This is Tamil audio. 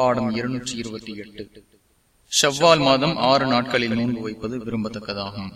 பாடம் இருநூற்றி இருபத்தி எட்டு. செவ்வால் மாதம் ஆறு நாட்களில் நோன்பு வைப்பது விரும்பத்தக்கதாகும்.